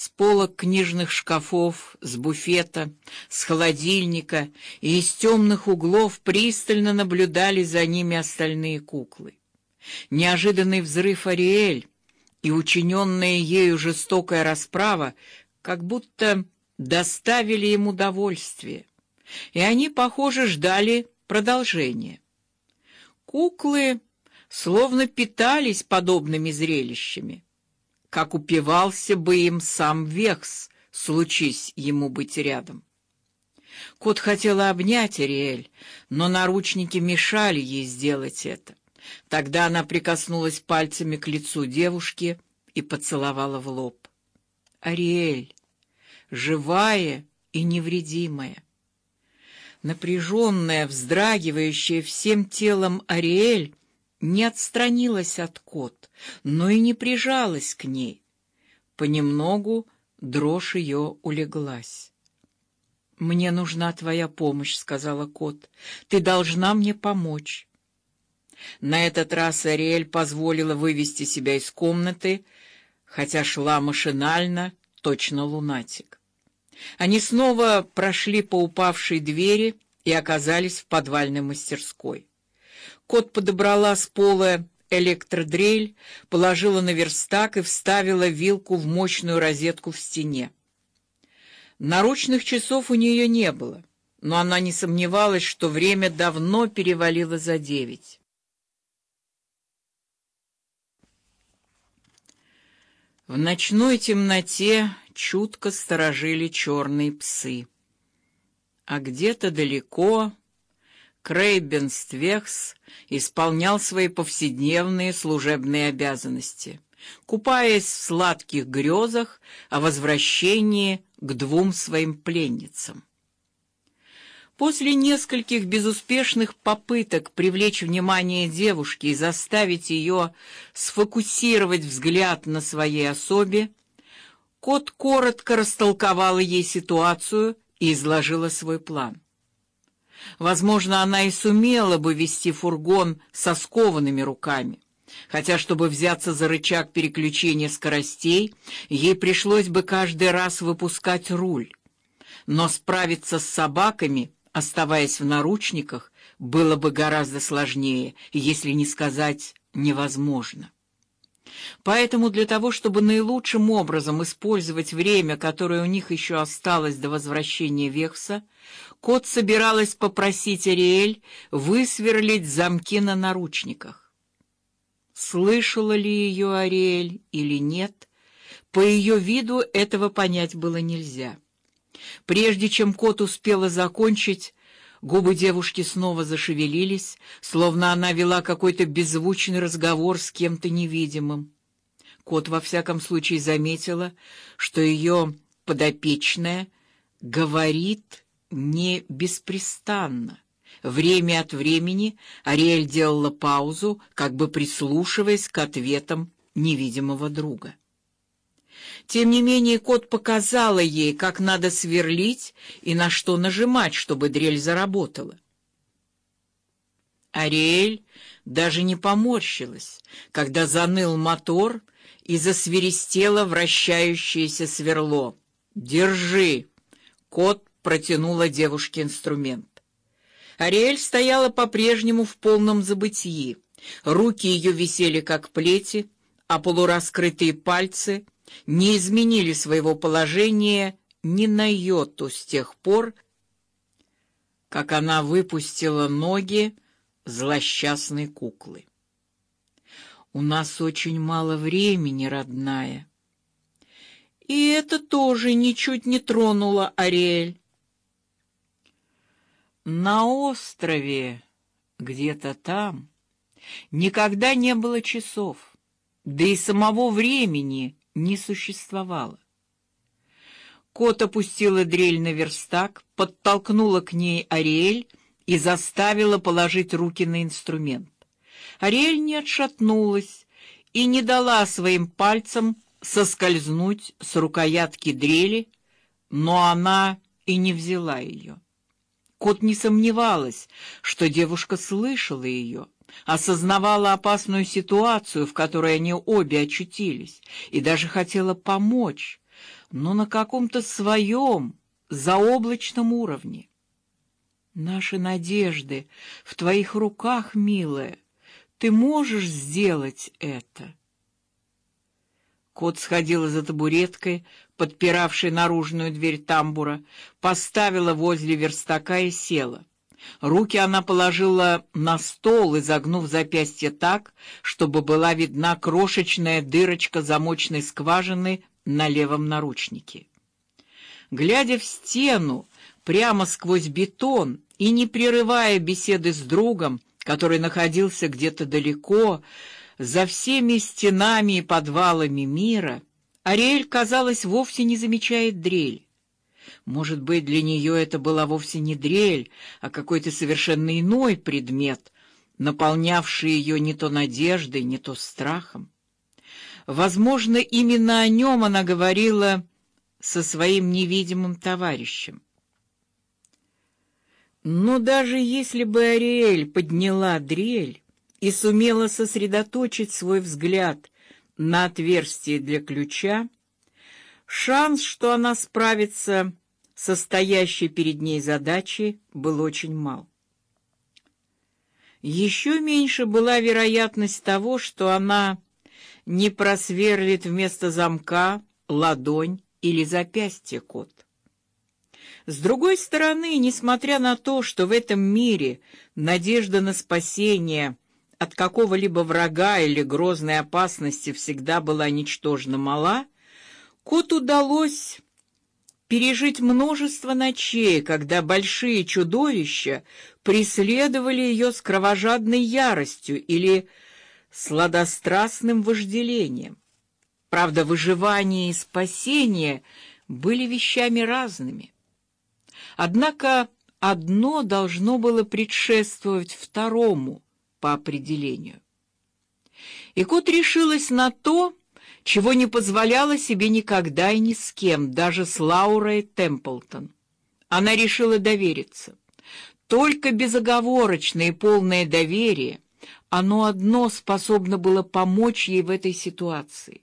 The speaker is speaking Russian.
С полок книжных шкафов, с буфета, с холодильника и из темных углов пристально наблюдали за ними остальные куклы. Неожиданный взрыв Ариэль и учиненная ею жестокая расправа как будто доставили им удовольствие, и они, похоже, ждали продолжения. Куклы словно питались подобными зрелищами, как упивался бы им сам Векс, случись ему быть рядом. Кот хотела обнять Ариэль, но наручники мешали ей сделать это. Тогда она прикоснулась пальцами к лицу девушки и поцеловала в лоб. Ариэль, живая и невредимая. Напряженная, вздрагивающая всем телом Ариэль не отстранилась от кот, но и не прижалась к ней. Понемногу дрожь ее улеглась. Мне нужна твоя помощь, сказала кот. Ты должна мне помочь. На этот раз Ариэль позволила вывести себя из комнаты, хотя шла машинально, точно лунатик. Они снова прошли по упавшей двери и оказались в подвальной мастерской. Кот подобрала с пола электродрель, положила на верстак и вставила вилку в мощную розетку в стене. Наручных часов у нее не было, но она не сомневалась, что время давно перевалило за девять. В ночной темноте чутко сторожили черные псы, а где-то далеко Крейбенствехс исполнял свои повседневные служебные обязанности, купаясь в сладких грезах о возвращении к двум своим пленницам. После нескольких безуспешных попыток привлечь внимание девушки и заставить ее сфокусировать взгляд на своей особе, кот коротко растолковала ей ситуацию и изложила свой план. Возможно, она и сумела бы вести фургон со скованными руками, хотя, чтобы взяться за рычаг переключения скоростей, ей пришлось бы каждый раз выпускать руль. Но справиться с собаками, оставаясь в наручниках, было бы гораздо сложнее, если не сказать невозможно. Поэтому для того, чтобы наилучшим образом использовать время, которое у них еще осталось до возвращения Вехса, кот собиралась попросить Ариэль высверлить замки на наручниках. Слышала ли ее Ариэль или нет, по ее виду этого понять было нельзя. Прежде чем кот успела закончить, губы девушки снова зашевелились, словно она вела какой-то беззвучный разговор с кем-то невидимым. Кот во всяком случае заметила, что ее подопечная говорит не беспрестанно. Время от времени Ариэль делала паузу, как бы прислушиваясь к ответам невидимого друга. Тем не менее, кот показала ей, как надо сверлить и на что нажимать, чтобы дрель заработала. Ариэль даже не поморщилась, когда заныл мотор и засверистело вращающееся сверло. Держи, кот протянула девушке инструмент. Ариэль стояла по-прежнему в полном забытии. Руки ее висели как плети, а полураскрытые пальцы не изменили своего положения ни на йоту с тех пор, как она выпустила ноги злосчастной куклы. У нас очень мало времени, родная. И это тоже ничуть не тронуло Ариэль. На острове, где-то там, никогда не было часов, да и самого времени не существовало. Кот опустила дрель на верстак, подтолкнула к ней Ариэль и заставила положить руки на инструмент. Ариэль не отшатнулась и не дала своим пальцам соскользнуть с рукоятки дрели, но она и не взяла ее. Кот не сомневалась, что девушка слышала ее, осознавала опасную ситуацию, в которой они обе очутились, и даже хотела помочь, но на каком-то своем заоблачном уровне. Наши надежды в твоих руках, милая. Ты можешь сделать это. Кот сходила за табуреткой, подпиравшей наружную дверь тамбура, поставила возле верстака и села. Руки она положила на стол, изогнув запястье так, чтобы была видна крошечная дырочка замочной скважины на левом наручнике. Глядя в стену, прямо сквозь бетон и не прерывая беседы с другом, который находился где-то далеко, за всеми стенами и подвалами мира, Ариэль, казалось, вовсе не замечает дрель. Может быть, для нее это была вовсе не дрель, а какой-то совершенно иной предмет, наполнявший ее не то надеждой, не то страхом. Возможно, именно о нем она говорила со своим невидимым товарищем. Но даже если бы Ариэль подняла дрель и сумела сосредоточить свой взгляд на отверстие для ключа, шанс, что она справится со стоящей перед ней задачей, был очень мал. Еще меньше была вероятность того, что она не просверлит вместо замка ладонь или запястье код. С другой стороны, несмотря на то, что в этом мире надежда на спасение от какого-либо врага или грозной опасности всегда была ничтожно мала, кот удалось пережить множество ночей, когда большие чудовища преследовали ее с кровожадной яростью или сладострастным вожделением. Правда, выживание и спасение были вещами разными. Однако одно должно было предшествовать второму по определению. И кот решилась на то, чего не позволяла себе никогда и ни с кем, даже с Лаурой Темплтон. Она решила довериться. Только безоговорочное и полное доверие, оно одно способно было помочь ей в этой ситуации.